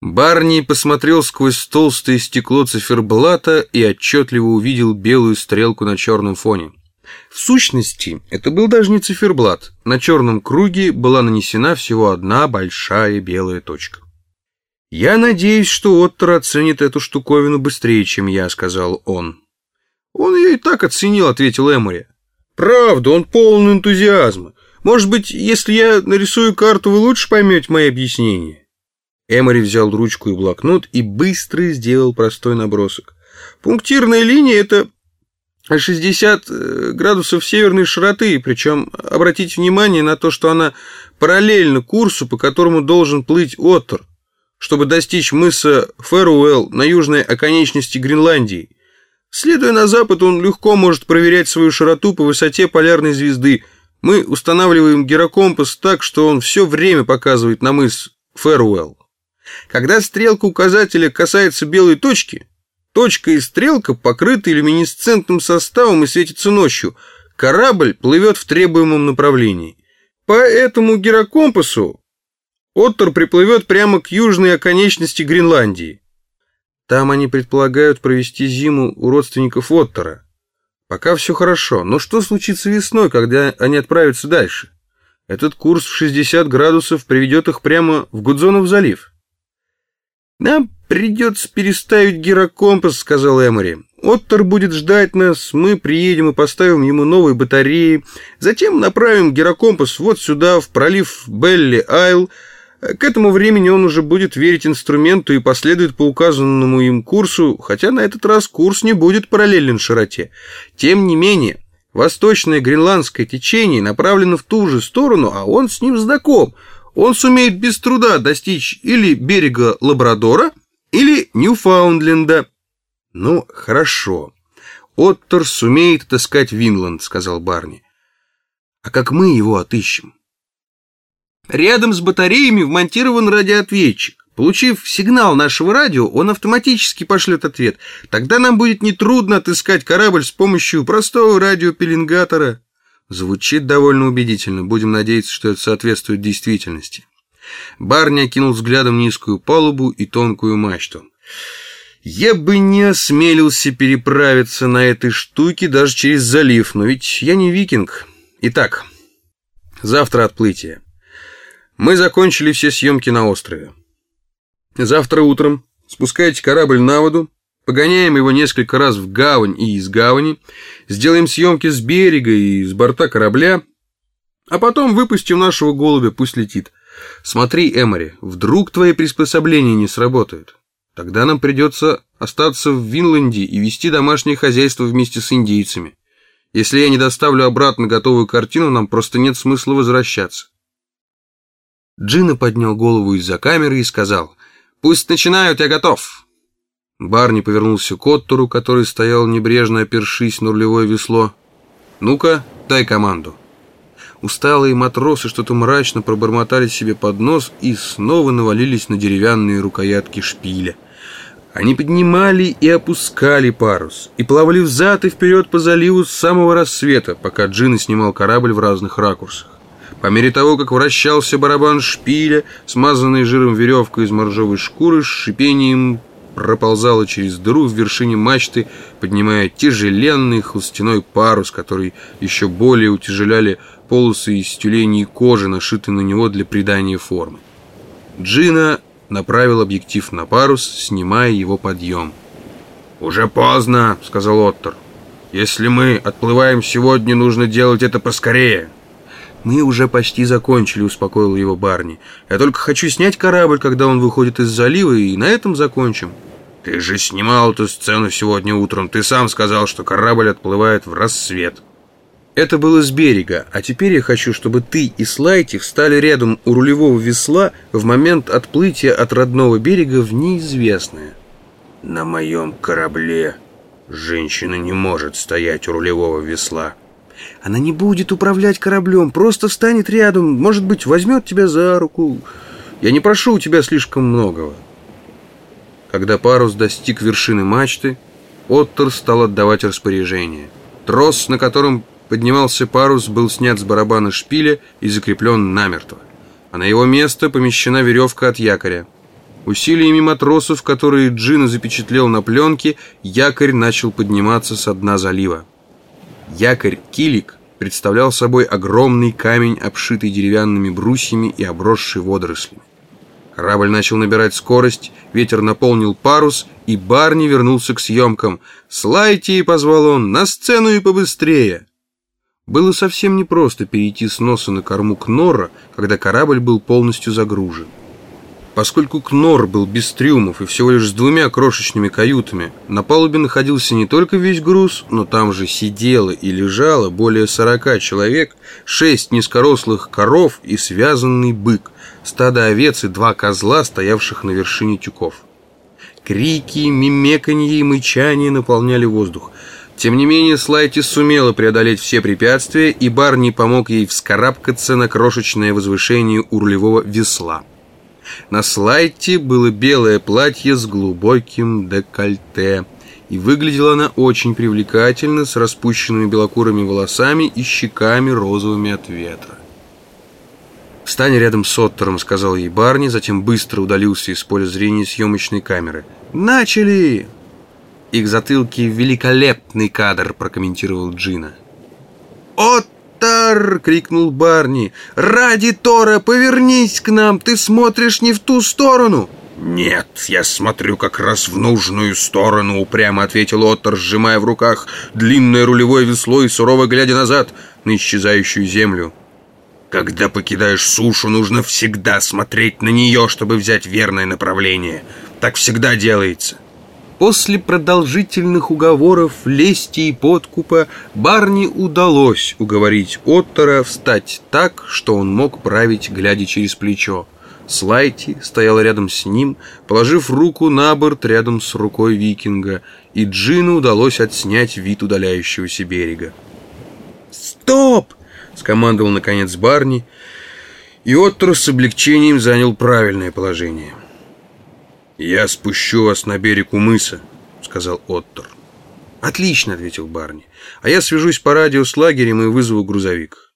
Барни посмотрел сквозь толстое стекло циферблата и отчетливо увидел белую стрелку на черном фоне. В сущности, это был даже не циферблат. На черном круге была нанесена всего одна большая белая точка. «Я надеюсь, что Оттер оценит эту штуковину быстрее, чем я», — сказал он. «Он ее и так оценил», — ответил Эмори. «Правда, он полон энтузиазма. Может быть, если я нарисую карту, вы лучше поймете мои объяснения?» Эмори взял ручку и блокнот и быстро сделал простой набросок. Пунктирная линия — это 60 э, градусов северной широты, причем обратите внимание на то, что она параллельна курсу, по которому должен плыть Оттер, чтобы достичь мыса Фэруэлл на южной оконечности Гренландии. Следуя на запад, он легко может проверять свою широту по высоте полярной звезды. Мы устанавливаем гирокомпас так, что он все время показывает на мыс Фэруэлл. Когда стрелка указателя касается белой точки, точка и стрелка покрыты люминесцентным составом и светятся ночью. Корабль плывет в требуемом направлении. По этому гирокомпасу Оттер приплывет прямо к южной оконечности Гренландии. Там они предполагают провести зиму у родственников Оттера. Пока все хорошо, но что случится весной, когда они отправятся дальше? Этот курс в 60 градусов приведет их прямо в Гудзонов залив. «Нам придется переставить гирокомпас», — сказал Эмори. «Оттер будет ждать нас, мы приедем и поставим ему новые батареи, затем направим гирокомпас вот сюда, в пролив Белли-Айл. К этому времени он уже будет верить инструменту и последует по указанному им курсу, хотя на этот раз курс не будет параллелен широте. Тем не менее, восточное гренландское течение направлено в ту же сторону, а он с ним знаком — он сумеет без труда достичь или берега Лабрадора, или Ньюфаундленда. Ну, хорошо. Оттер сумеет отыскать Винланд, сказал Барни. А как мы его отыщем? Рядом с батареями вмонтирован радиоответчик. Получив сигнал нашего радио, он автоматически пошлет ответ. Тогда нам будет нетрудно отыскать корабль с помощью простого радиопеленгатора. Звучит довольно убедительно. Будем надеяться, что это соответствует действительности. Барни окинул взглядом низкую палубу и тонкую мачту. Я бы не осмелился переправиться на этой штуке даже через залив, но ведь я не викинг. Итак, завтра отплытие. Мы закончили все съемки на острове. Завтра утром спускайте корабль на воду, Погоняем его несколько раз в гавань и из гавани, сделаем съемки с берега и с борта корабля, а потом выпустим нашего голубя, пусть летит. Смотри, Эмори, вдруг твои приспособления не сработают. Тогда нам придется остаться в Винланде и вести домашнее хозяйство вместе с индейцами. Если я не доставлю обратно готовую картину, нам просто нет смысла возвращаться. Джина поднял голову из-за камеры и сказал, «Пусть начинают, я готов». Барни повернулся к Оттору, который стоял небрежно опершись на рулевое весло. «Ну-ка, дай команду». Усталые матросы что-то мрачно пробормотали себе под нос и снова навалились на деревянные рукоятки шпиля. Они поднимали и опускали парус, и плавали взад и вперед по заливу с самого рассвета, пока Джин снимал корабль в разных ракурсах. По мере того, как вращался барабан шпиля, смазанный жиром веревка из моржовой шкуры, с шипением проползала через дыру в вершине мачты, поднимая тяжеленный холстяной парус, который еще более утяжеляли полосы из тюленей кожи, нашитые на него для придания формы. Джина направил объектив на парус, снимая его подъем. «Уже поздно», — сказал Оттер. «Если мы отплываем сегодня, нужно делать это поскорее». «Мы уже почти закончили», — успокоил его Барни. «Я только хочу снять корабль, когда он выходит из залива, и на этом закончим». «Ты же снимал эту сцену сегодня утром. Ты сам сказал, что корабль отплывает в рассвет». Это было с берега, а теперь я хочу, чтобы ты и Слайти встали рядом у рулевого весла в момент отплытия от родного берега в неизвестное. На моем корабле женщина не может стоять у рулевого весла. Она не будет управлять кораблем, просто встанет рядом, может быть, возьмет тебя за руку. Я не прошу у тебя слишком многого. Когда парус достиг вершины мачты, Оттер стал отдавать распоряжение. Трос, на котором поднимался парус, был снят с барабана шпиля и закреплен намертво. А на его место помещена веревка от якоря. Усилиями матросов, которые Джина запечатлел на пленке, якорь начал подниматься со дна залива. Якорь «Килик» представлял собой огромный камень, обшитый деревянными брусьями и обросший водорослями. Корабль начал набирать скорость, ветер наполнил парус, и Барни вернулся к съемкам. «Слайте!» — позвал он. «На сцену и побыстрее!» Было совсем непросто перейти с носа на корму Кнора, когда корабль был полностью загружен. Поскольку Кнор был без трюмов и всего лишь с двумя крошечными каютами, на палубе находился не только весь груз, но там же сидело и лежало более 40 человек, шесть низкорослых коров и связанный бык, стадо овец и два козла, стоявших на вершине тюков. Крики, мимеканье и мычание наполняли воздух. Тем не менее, Слайти сумела преодолеть все препятствия, и Барни помог ей вскарабкаться на крошечное возвышение у рулевого весла. На слайде было белое платье с глубоким декольте. И выглядела она очень привлекательно, с распущенными белокурыми волосами и щеками розовыми от ветра. «Встань рядом с Оттером», — сказал ей Барни, затем быстро удалился из поля зрения съемочной камеры. «Начали!» «Их затылки — великолепный кадр», — прокомментировал Джина. «Оттер!» Тар! — крикнул Барни. «Ради Тора, повернись к нам! Ты смотришь не в ту сторону!» «Нет, я смотрю как раз в нужную сторону», — упрямо ответил Оттер, сжимая в руках длинное рулевое весло и сурово глядя назад на исчезающую землю. «Когда покидаешь сушу, нужно всегда смотреть на нее, чтобы взять верное направление. Так всегда делается». После продолжительных уговоров, лести и подкупа Барни удалось уговорить Оттера встать так, что он мог править, глядя через плечо. Слайти стоял рядом с ним, положив руку на борт рядом с рукой викинга, и Джину удалось отснять вид удаляющегося берега. «Стоп!» — скомандовал наконец Барни, и Оттер с облегчением занял правильное положение — «Я спущу вас на берег у мыса», — сказал Оттор. «Отлично», — ответил Барни. «А я свяжусь по радио с лагерем и вызову грузовик».